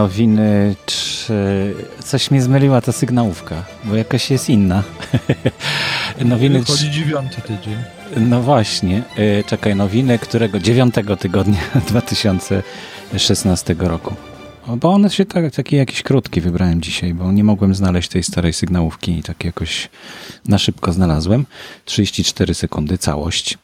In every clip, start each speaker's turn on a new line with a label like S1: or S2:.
S1: nowiny, czy coś mnie zmyliła ta sygnałówka, bo jakaś jest inna.
S2: nowiny. Wychodzi dziewiąty tydzień.
S1: No właśnie, y, czekaj, nowiny którego dziewiątego tygodnia 2016 roku. Bo one się tak, takie jakieś krótkie wybrałem dzisiaj, bo nie mogłem znaleźć tej starej sygnałówki i tak jakoś na szybko znalazłem. 34 sekundy, całość.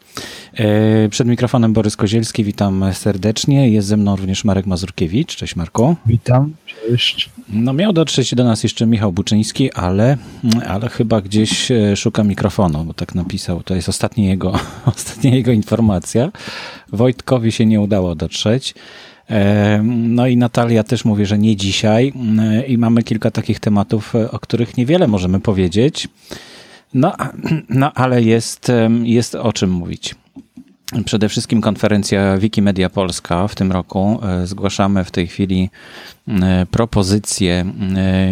S1: E, przed mikrofonem Borys Kozielski, witam serdecznie. Jest ze mną również Marek Mazurkiewicz. Cześć Marku.
S2: Witam, cześć.
S1: No miał dotrzeć do nas jeszcze Michał Buczyński, ale, ale chyba gdzieś e, szuka mikrofonu, bo tak napisał. To jest ostatnia jego, ostatnia jego informacja. Wojtkowi się nie udało dotrzeć. E, no i Natalia też mówi, że nie dzisiaj i mamy kilka takich tematów, o których niewiele możemy powiedzieć. No, no ale jest, jest o czym mówić. Przede wszystkim konferencja Wikimedia Polska w tym roku. E, zgłaszamy w tej chwili propozycję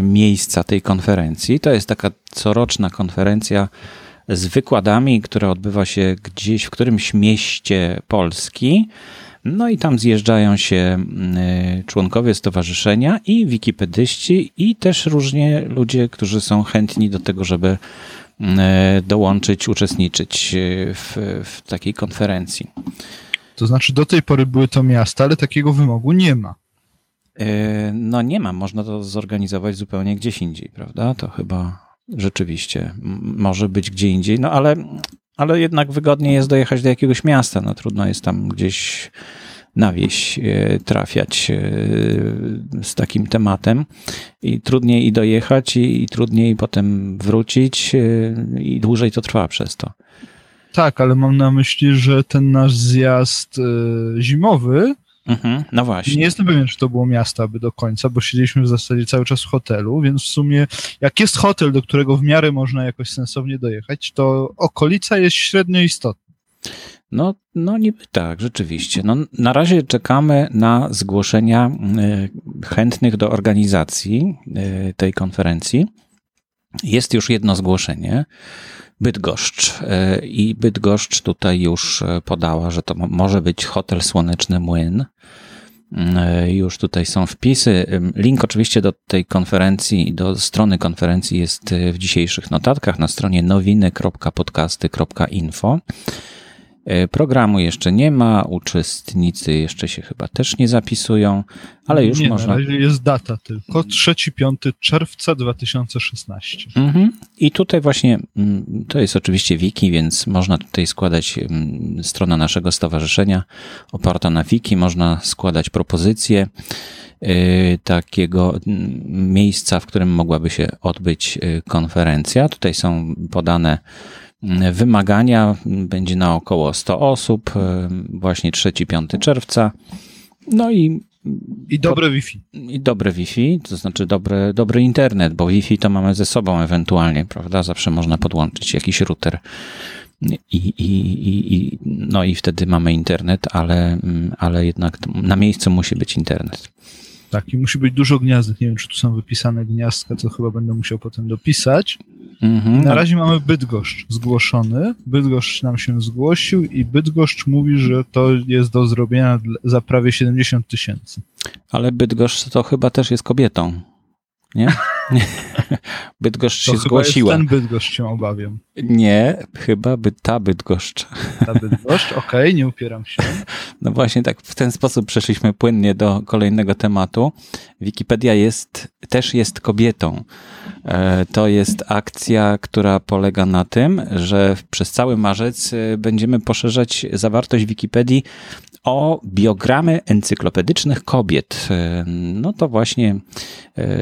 S1: miejsca tej konferencji. To jest taka coroczna konferencja z wykładami, która odbywa się gdzieś w którymś mieście Polski. No i tam zjeżdżają się członkowie stowarzyszenia i wikipedyści i też różnie ludzie, którzy są chętni do tego, żeby dołączyć, uczestniczyć e, w, w takiej konferencji.
S2: To znaczy, do tej pory były to miasta, ale takiego wymogu nie ma.
S1: E, no nie ma, można to zorganizować zupełnie gdzieś indziej, prawda? To chyba rzeczywiście może być gdzie indziej, no ale, ale jednak wygodniej jest dojechać do jakiegoś miasta, no trudno jest tam gdzieś na wieś e, trafiać e, z takim tematem i trudniej i dojechać i, i trudniej potem wrócić e, i dłużej to trwa przez to.
S2: Tak, ale mam na myśli, że ten nasz zjazd zimowy
S1: Mhm, no właśnie.
S2: Nie jestem pewien, czy to było miasto aby do końca, bo siedzieliśmy w zasadzie cały czas w hotelu, więc w sumie jak jest hotel, do którego w miarę można jakoś sensownie dojechać, to okolica jest średnio istotna.
S1: No, no niby tak, rzeczywiście. No, na razie czekamy na zgłoszenia e, chętnych do organizacji e, tej konferencji. Jest już jedno zgłoszenie. Bydgoszcz. E, I Bydgoszcz tutaj już podała, że to może być hotel Słoneczny Młyn. Już tutaj są wpisy. Link oczywiście do tej konferencji do strony konferencji jest w dzisiejszych notatkach na stronie nowiny.podcasty.info. E, programu jeszcze nie ma, uczestnicy jeszcze się chyba też nie zapisują, ale już
S2: nie,
S1: można.
S2: Na razie jest data tylko 3-5 czerwca 2016.
S1: Mhm. I tutaj właśnie mm, to jest oczywiście wiki, więc można tutaj składać mm, strona naszego stowarzyszenia oparta na wiki, można składać propozycje e, takiego mm, miejsca, w którym mogłaby się odbyć e, konferencja. Tutaj są podane Wymagania będzie na około 100 osób, e, właśnie 3-5 czerwca. No i.
S2: I dobre Wi-Fi.
S1: I dobre Wi-Fi, to znaczy dobry, dobry internet, bo Wi-Fi to mamy ze sobą ewentualnie, prawda? Zawsze można podłączyć jakiś router. I, i, i, i, no i wtedy mamy internet, ale, ale jednak na miejscu musi być internet.
S2: Tak, i musi być dużo gniazdek. Nie wiem, czy tu są wypisane gniazdka, co chyba będę musiał potem dopisać. Mhm. Na razie mamy Bydgoszcz zgłoszony. Bydgoszcz nam się zgłosił i Bydgoszcz mówi, że to jest do zrobienia za prawie 70 tysięcy.
S1: Ale Bydgoszcz to chyba też jest kobietą, nie? Bydgoszcz to się zgłosiła.
S2: ten Bydgoszcz się obawiam.
S1: Nie, chyba by ta Bydgoszcz.
S2: Ta Bydgoszcz, okej, okay, nie upieram się.
S1: No właśnie tak w ten sposób przeszliśmy płynnie do kolejnego tematu. Wikipedia jest, też jest kobietą. E, to jest akcja, która polega na tym, że przez cały marzec e, będziemy poszerzać zawartość Wikipedii o biogramy encyklopedycznych kobiet. E, no to właśnie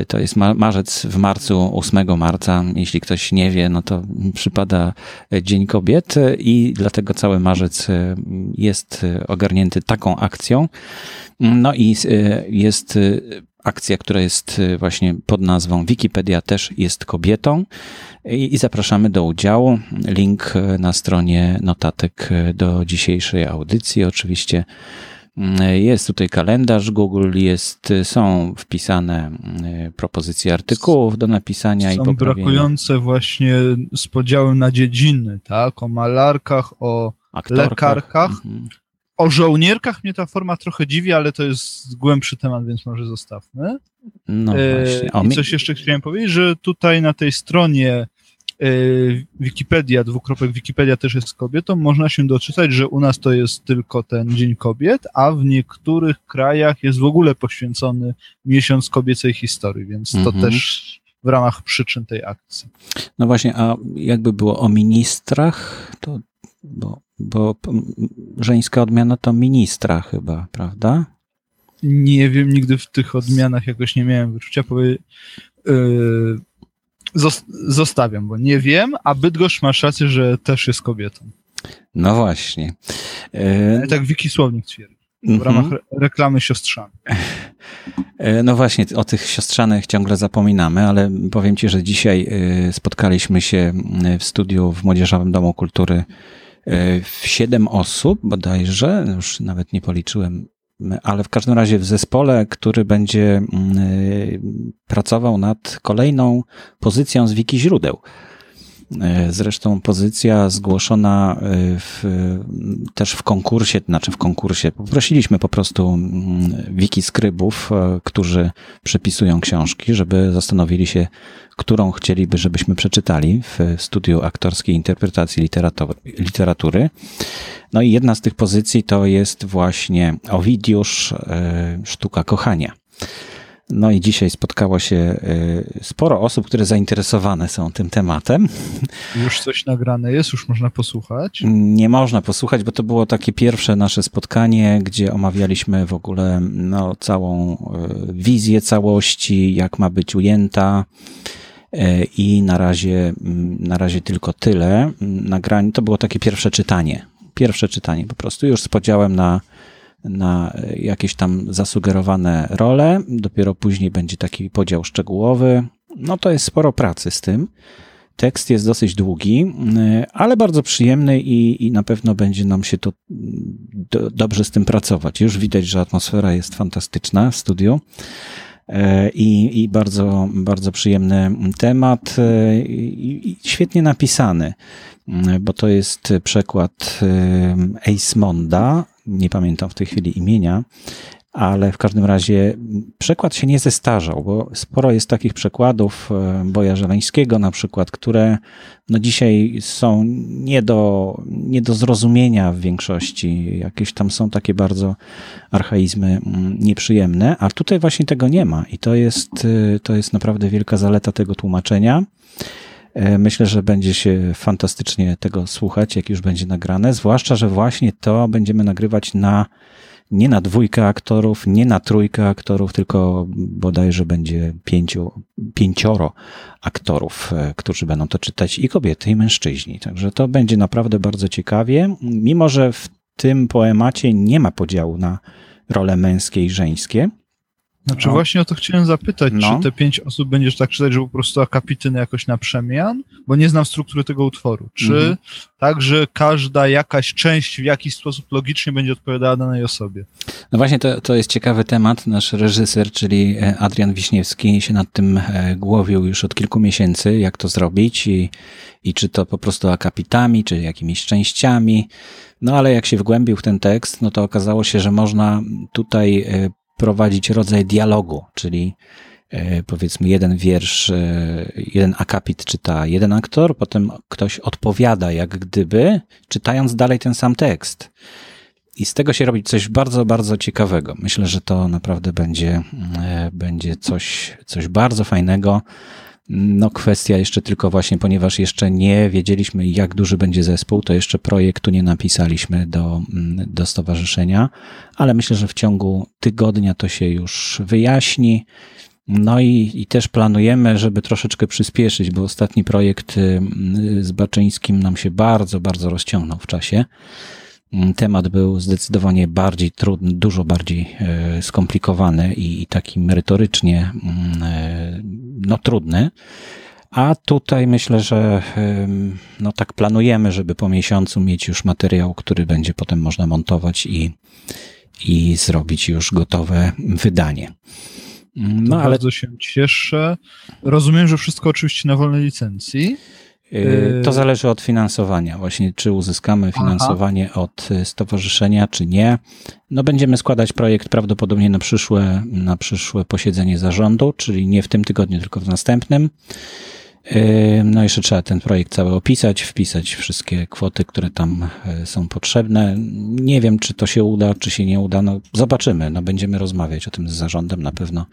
S1: to jest marzec w marcu, 8 marca. Jeśli ktoś nie wie, no to przypada Dzień Kobiet i dlatego cały marzec jest ogarnięty taką akcją. No i jest akcja, która jest y, właśnie pod nazwą Wikipedia też jest kobietą i, i zapraszamy do udziału. Link y, na stronie notatek y, do dzisiejszej audycji oczywiście. Jest tutaj kalendarz Google, jest, są wpisane propozycje artykułów do napisania
S2: są
S1: i poprawienia.
S2: brakujące właśnie z podziałem na dziedziny, tak? O malarkach, o Aktorkach. lekarkach. Mhm o żołnierkach mnie ta forma trochę dziwi, ale to jest głębszy temat, więc może zostawmy. No właśnie. O, I coś jeszcze chciałem powiedzieć, że tutaj na tej stronie Wikipedia, dwukropek Wikipedia też jest kobietą, można się doczytać, że u nas to jest tylko ten Dzień Kobiet, a w niektórych krajach jest w ogóle poświęcony miesiąc kobiecej historii, więc to mhm. też w ramach przyczyn tej akcji.
S1: No właśnie, a jakby było o ministrach, to bo, bo żeńska odmiana to ministra chyba, prawda?
S2: Nie wiem, nigdy w tych odmianach jakoś nie miałem wyczucia. Powie, yy, zostawiam, bo nie wiem, a Bydgoszcz masz rację, że też jest kobietą.
S1: No właśnie.
S2: E... Tak Wiki Słownik twierdzi. W mm -hmm. ramach reklamy siostrzanych.
S1: E, no właśnie, o tych siostrzanych ciągle zapominamy, ale powiem Ci, że dzisiaj e, spotkaliśmy się w studiu w Młodzieżowym Domu Kultury w siedem osób bodajże, już nawet nie policzyłem ale w każdym razie w zespole, który będzie mm, y, pracował nad kolejną pozycją z wiki źródeł. E, zresztą pozycja zgłoszona e, w, też w konkursie, znaczy w konkursie, poprosiliśmy po prostu mm, wiki skrybów, e, którzy przepisują książki, żeby zastanowili się, którą chcieliby, żebyśmy przeczytali w studiu aktorskiej interpretacji literatury. No i jedna z tych pozycji to jest właśnie Owidiusz, Sztuka Kochania. No i dzisiaj spotkało się y, sporo osób, które zainteresowane są tym tematem.
S2: Już coś nagrane jest, już można posłuchać?
S1: Nie można posłuchać, bo to było takie pierwsze nasze spotkanie, gdzie omawialiśmy w ogóle no, całą y, wizję całości, jak ma być ujęta. Y, I na razie, na razie tylko tyle. Nagranie to było takie pierwsze czytanie. Pierwsze czytanie po prostu już z podziałem na na jakieś tam zasugerowane role. Dopiero później będzie taki podział szczegółowy. No to jest sporo pracy z tym. Tekst jest dosyć długi, ale bardzo przyjemny i, i na pewno będzie nam się to do, dobrze z tym pracować. Już widać, że atmosfera jest fantastyczna w studiu. E, I, i bardzo, bardzo przyjemny temat e, i, i świetnie napisany, bo to jest przekład e, Ace Monda, nie pamiętam w tej chwili imienia, ale w każdym razie przekład się nie zestarzał, bo sporo jest takich przekładów e, Boja Żeleńskiego na przykład, które no dzisiaj są nie do, nie do zrozumienia w większości. Jakieś tam są takie bardzo archaizmy mm, nieprzyjemne, a tutaj właśnie tego nie ma i to jest, e, to jest naprawdę wielka zaleta tego tłumaczenia. E, myślę, że będzie się fantastycznie tego słuchać, jak już będzie nagrane, zwłaszcza, że właśnie to będziemy nagrywać na nie na dwójkę aktorów, nie na trójkę aktorów, tylko bodajże będzie pięciu, pięcioro aktorów, e, którzy będą to czytać i kobiety, i mężczyźni. Także to będzie naprawdę bardzo ciekawie, mimo że w tym poemacie nie ma podziału na role męskie i żeńskie.
S2: Znaczy no. właśnie o to chciałem zapytać, no. czy te pięć osób będziesz tak czytać, że po prostu akapityny jakoś na przemian? Bo nie znam struktury tego utworu. Czy mhm. tak, że każda jakaś część w jakiś sposób logicznie będzie odpowiadała danej osobie?
S1: No właśnie to, to jest ciekawy temat. Nasz reżyser, czyli e, Adrian Wiśniewski się nad tym e, głowił już od kilku miesięcy, jak to zrobić i, i czy to po prostu akapitami, czy jakimiś częściami. No ale jak się wgłębił w ten tekst, no to okazało się, że można tutaj e, prowadzić rodzaj dialogu, czyli e, powiedzmy jeden wiersz, e, jeden akapit czyta jeden aktor, potem ktoś odpowiada jak gdyby, czytając dalej ten sam tekst. I z tego się robi coś bardzo, bardzo ciekawego. Myślę, że to naprawdę będzie, e, będzie coś, coś bardzo fajnego. No, kwestia jeszcze tylko właśnie, ponieważ jeszcze nie wiedzieliśmy, jak duży będzie zespół, to jeszcze projektu nie napisaliśmy do, mm, do stowarzyszenia, ale myślę, że w ciągu tygodnia to się już wyjaśni. No i, i też planujemy, żeby troszeczkę przyspieszyć, bo ostatni projekt y, z Baczyńskim nam się bardzo, bardzo rozciągnął w czasie. Mm, temat był zdecydowanie bardziej trudny, dużo bardziej e, skomplikowany i taki merytorycznie mm, e, no, trudny. A tutaj myślę, że no tak planujemy, żeby po miesiącu mieć już materiał, który będzie potem można montować i, i zrobić już gotowe wydanie.
S2: Mm, no, ale... Bardzo się cieszę. Rozumiem, że wszystko oczywiście na wolnej licencji.
S1: To zależy od finansowania. Właśnie, czy uzyskamy finansowanie Aha. od stowarzyszenia, czy nie. No, będziemy składać projekt prawdopodobnie na przyszłe, na przyszłe posiedzenie zarządu, czyli nie w tym tygodniu, tylko w następnym. No jeszcze trzeba ten projekt cały opisać, wpisać wszystkie kwoty, które tam e, są potrzebne. Nie wiem, czy to się uda, czy się nie uda. No zobaczymy. No będziemy rozmawiać o tym z zarządem na pewno.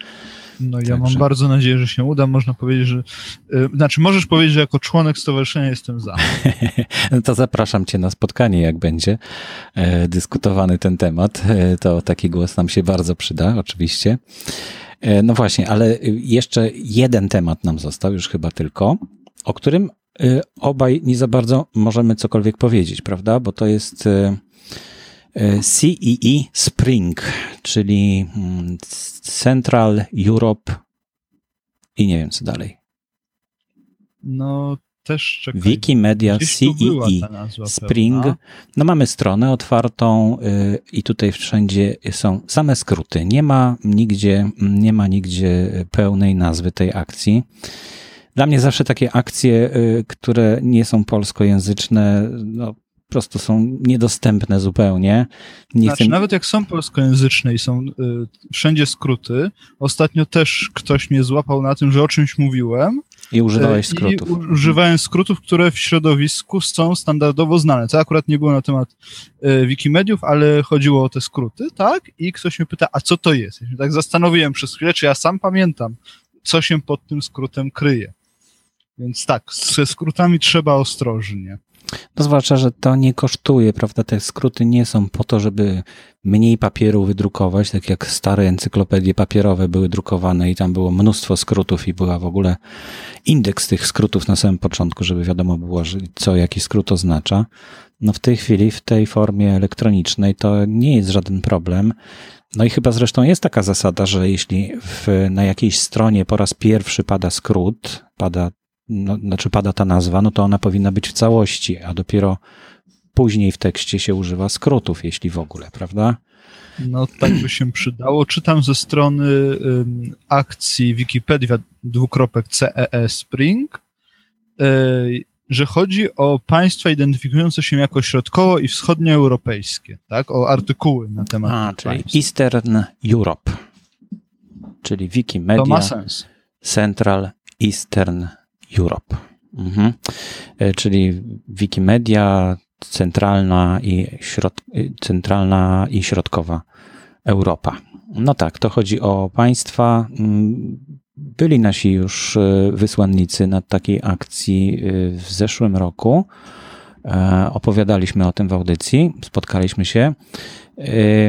S2: No ja Także. mam bardzo nadzieję, że się uda. Można powiedzieć, że yy, znaczy możesz powiedzieć, że jako członek stowarzyszenia jestem za.
S1: no to zapraszam cię na spotkanie, jak będzie e, dyskutowany ten temat. E, to taki głos nam się bardzo przyda, oczywiście. E, no właśnie, ale jeszcze jeden temat nam został, już chyba tylko, o którym e, obaj nie za bardzo możemy cokolwiek powiedzieć, prawda? Bo to jest CEE e Spring, czyli mm, Central Europe i nie wiem co dalej.
S2: No też czekaj.
S1: Wikimedia CEE Spring. Pewna. No mamy stronę otwartą y, i tutaj wszędzie są same skróty. Nie ma nigdzie, nie ma nigdzie pełnej nazwy tej akcji. Dla mnie zawsze takie akcje, y, które nie są polskojęzyczne, no, prostu są niedostępne zupełnie.
S2: Nie znaczy, chcę... Nawet jak są polskojęzyczne i są y, wszędzie skróty, ostatnio też ktoś mnie złapał na tym, że o czymś mówiłem.
S1: I używałeś y, skrótów.
S2: I używałem skrótów, które w środowisku są standardowo znane. To akurat nie było na temat y, Wikimediów, ale chodziło o te skróty, tak? I ktoś mnie pyta, a co to jest? Ja się tak zastanowiłem przez chwilę, czy ja sam pamiętam, co się pod tym skrótem kryje. Więc tak, ze skrótami trzeba ostrożnie.
S1: No zwłaszcza, że to nie kosztuje, prawda? Te skróty nie są po to, żeby mniej papieru wydrukować, tak jak stare encyklopedie papierowe były drukowane i tam było mnóstwo skrótów i była w ogóle indeks tych skrótów na samym początku, żeby wiadomo było, co jaki skrót oznacza. No w tej chwili, w tej formie elektronicznej to nie jest żaden problem. No i chyba zresztą jest taka zasada, że jeśli w, na jakiejś stronie po raz pierwszy pada skrót, pada no, znaczy pada ta nazwa, no to ona powinna być w całości, a dopiero później w tekście się używa skrótów, jeśli w ogóle, prawda?
S2: No tak by się przydało. Czytam ze strony um, akcji Wikipedia dwukropek CEE Spring, y, że chodzi o państwa identyfikujące się jako środkowo i wschodnioeuropejskie, tak? O artykuły na temat
S1: A, czyli państw. Eastern Europe, czyli Wikimedia. To
S2: ma sens.
S1: Central Eastern Europe. Mhm. E, czyli Wikimedia centralna i, środ, centralna i środkowa Europa. No tak, to chodzi o państwa. Mm, byli nasi już e, wysłannicy na takiej akcji e, w zeszłym roku. Opowiadaliśmy o tym w audycji, spotkaliśmy się.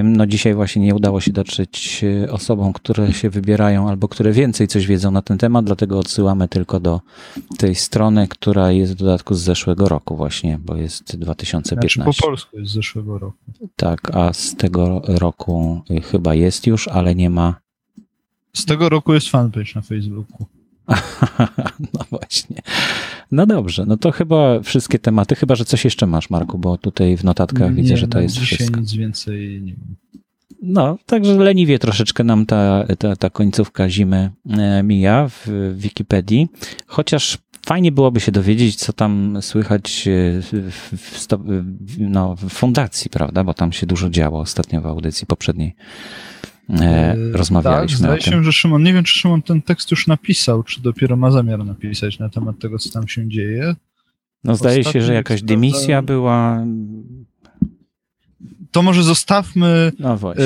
S1: No dzisiaj właśnie nie udało się dotrzeć y, osobom, które się wybierają albo które więcej coś wiedzą na ten temat, dlatego odsyłamy tylko do tej strony, która jest w dodatku z zeszłego roku właśnie, bo jest 2015.
S2: Znaczy po polsku jest z zeszłego roku.
S1: Tak, a z tego roku chyba jest już, ale nie ma.
S2: Z tego roku jest fanpage na Facebooku.
S1: no właśnie. No dobrze, no to chyba wszystkie tematy, chyba że coś jeszcze masz, Marku, bo tutaj w notatkach nie, widzę, że to jest wszystko.
S2: nic więcej nie mam.
S1: No, także leniwie troszeczkę nam ta, ta, ta końcówka zimy e, mija w Wikipedii, chociaż fajnie byłoby się dowiedzieć, co tam słychać e, w, w, no, w fundacji, prawda, bo tam się dużo działo ostatnio w audycji poprzedniej. E, yy, rozmawialiśmy tak,
S2: zdaje się, że Szymon, nie wiem, czy Szymon ten tekst już napisał, czy dopiero ma zamiar napisać na temat tego, co tam się dzieje.
S1: No zdaje Ostatnio się, że jakaś dymisja była.
S2: To może zostawmy, no. E,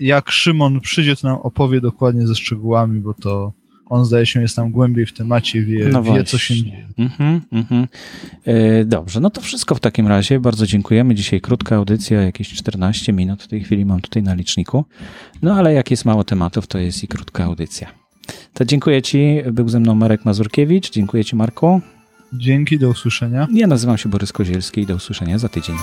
S2: jak Szymon przyjdzie, to nam opowie dokładnie ze szczegółami, bo to on zdaje się jest tam głębiej w temacie, wie, no wie co się dzieje. Mm-hmm, mm-hmm.
S1: dobrze, no to wszystko w takim razie. Bardzo dziękujemy. Dzisiaj krótka audycja, jakieś 14 minut w tej chwili mam tutaj na liczniku. No ale jak jest mało tematów, to jest i krótka audycja. To dziękuję Ci. Był ze mną Marek Mazurkiewicz. Dziękuję Ci, Marku.
S2: Dzięki, do usłyszenia.
S1: Ja nazywam się Borys Kozielski i do usłyszenia za tydzień.